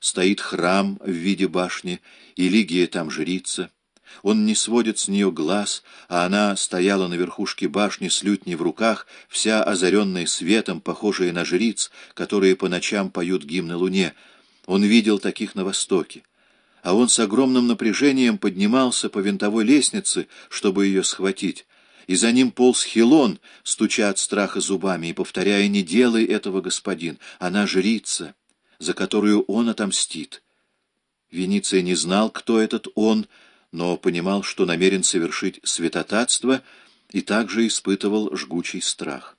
стоит храм в виде башни, и Лигия там жрица. Он не сводит с нее глаз, а она стояла на верхушке башни с лютней в руках, вся озаренная светом, похожая на жриц, которые по ночам поют гимны луне. Он видел таких на востоке. А он с огромным напряжением поднимался по винтовой лестнице, чтобы ее схватить. И за ним полз Хилон, стуча от страха зубами и повторяя «Не делай этого, господин, она жрица, за которую он отомстит». Вениция не знал, кто этот он, — но понимал, что намерен совершить святотатство, и также испытывал жгучий страх.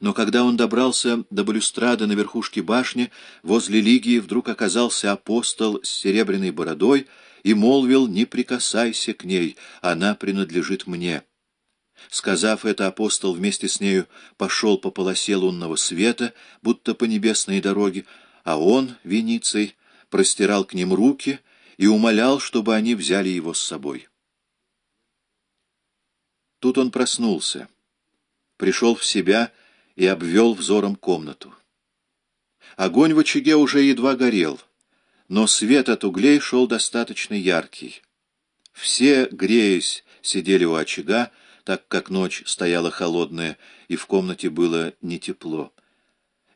Но когда он добрался до балюстрады на верхушке башни, возле Лигии вдруг оказался апостол с серебряной бородой и молвил «Не прикасайся к ней, она принадлежит мне». Сказав это, апостол вместе с нею пошел по полосе лунного света, будто по небесной дороге, а он, Вениций, простирал к ним руки — и умолял, чтобы они взяли его с собой. Тут он проснулся, пришел в себя и обвел взором комнату. Огонь в очаге уже едва горел, но свет от углей шел достаточно яркий. Все, греясь, сидели у очага, так как ночь стояла холодная, и в комнате было не тепло.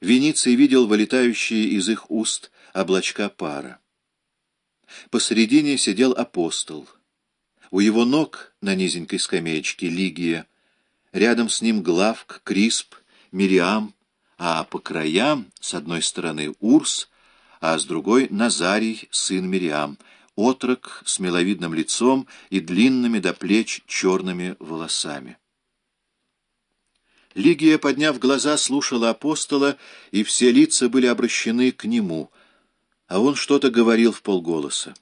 Вениций видел вылетающие из их уст облачка пара. Посредине сидел апостол. У его ног на низенькой скамеечке Лигия. Рядом с ним Главк, Крисп, Мириам, а по краям с одной стороны Урс, а с другой Назарий, сын Мириам, отрок с миловидным лицом и длинными до плеч черными волосами. Лигия, подняв глаза, слушала апостола, и все лица были обращены к нему — а он что-то говорил в полголоса.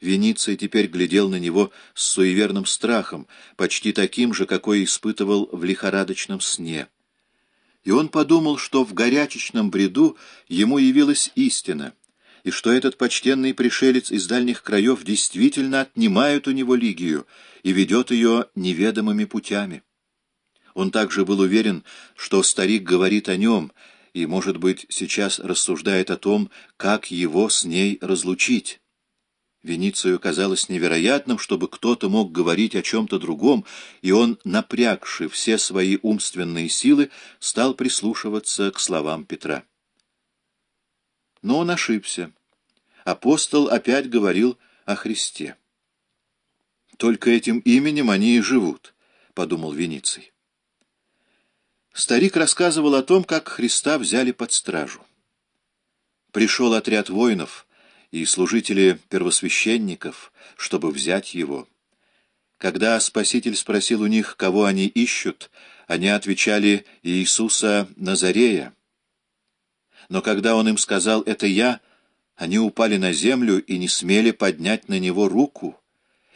Вениций теперь глядел на него с суеверным страхом, почти таким же, какой испытывал в лихорадочном сне. И он подумал, что в горячечном бреду ему явилась истина, и что этот почтенный пришелец из дальних краев действительно отнимает у него Лигию и ведет ее неведомыми путями. Он также был уверен, что старик говорит о нем — и, может быть, сейчас рассуждает о том, как его с ней разлучить. Веницию казалось невероятным, чтобы кто-то мог говорить о чем-то другом, и он, напрягши все свои умственные силы, стал прислушиваться к словам Петра. Но он ошибся. Апостол опять говорил о Христе. «Только этим именем они и живут», — подумал Вениций. Старик рассказывал о том, как Христа взяли под стражу. Пришел отряд воинов и служители первосвященников, чтобы взять его. Когда Спаситель спросил у них, кого они ищут, они отвечали «Иисуса Назарея». Но когда он им сказал «это я», они упали на землю и не смели поднять на него руку,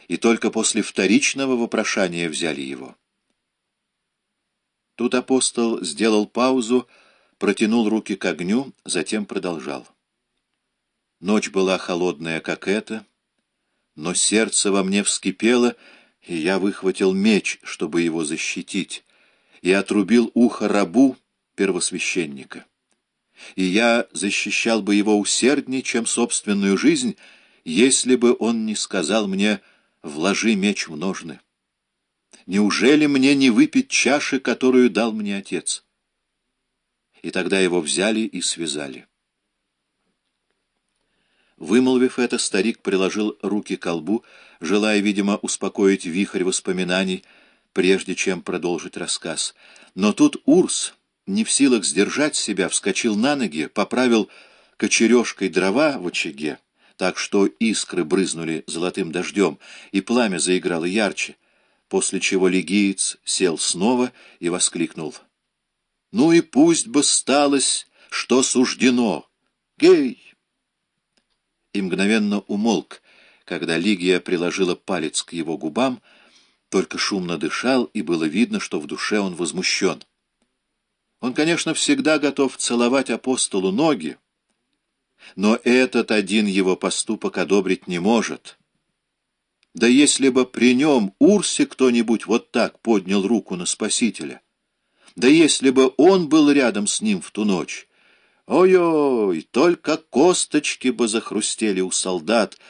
и только после вторичного вопрошания взяли его. Тут апостол сделал паузу, протянул руки к огню, затем продолжал. Ночь была холодная, как эта, но сердце во мне вскипело, и я выхватил меч, чтобы его защитить, и отрубил ухо рабу первосвященника. И я защищал бы его усерднее, чем собственную жизнь, если бы он не сказал мне «вложи меч в ножны». Неужели мне не выпить чаши, которую дал мне отец? И тогда его взяли и связали. Вымолвив это, старик приложил руки к колбу, желая, видимо, успокоить вихрь воспоминаний, прежде чем продолжить рассказ. Но тут Урс, не в силах сдержать себя, вскочил на ноги, поправил кочережкой дрова в очаге, так что искры брызнули золотым дождем, и пламя заиграло ярче после чего легиец сел снова и воскликнул. «Ну и пусть бы сталось, что суждено! Гей!» И мгновенно умолк, когда Лигия приложила палец к его губам, только шумно дышал, и было видно, что в душе он возмущен. Он, конечно, всегда готов целовать апостолу ноги, но этот один его поступок одобрить не может — да если бы при нем Урсе кто-нибудь вот так поднял руку на Спасителя, да если бы он был рядом с ним в ту ночь, Ой-ой, только косточки бы захрустели у солдат,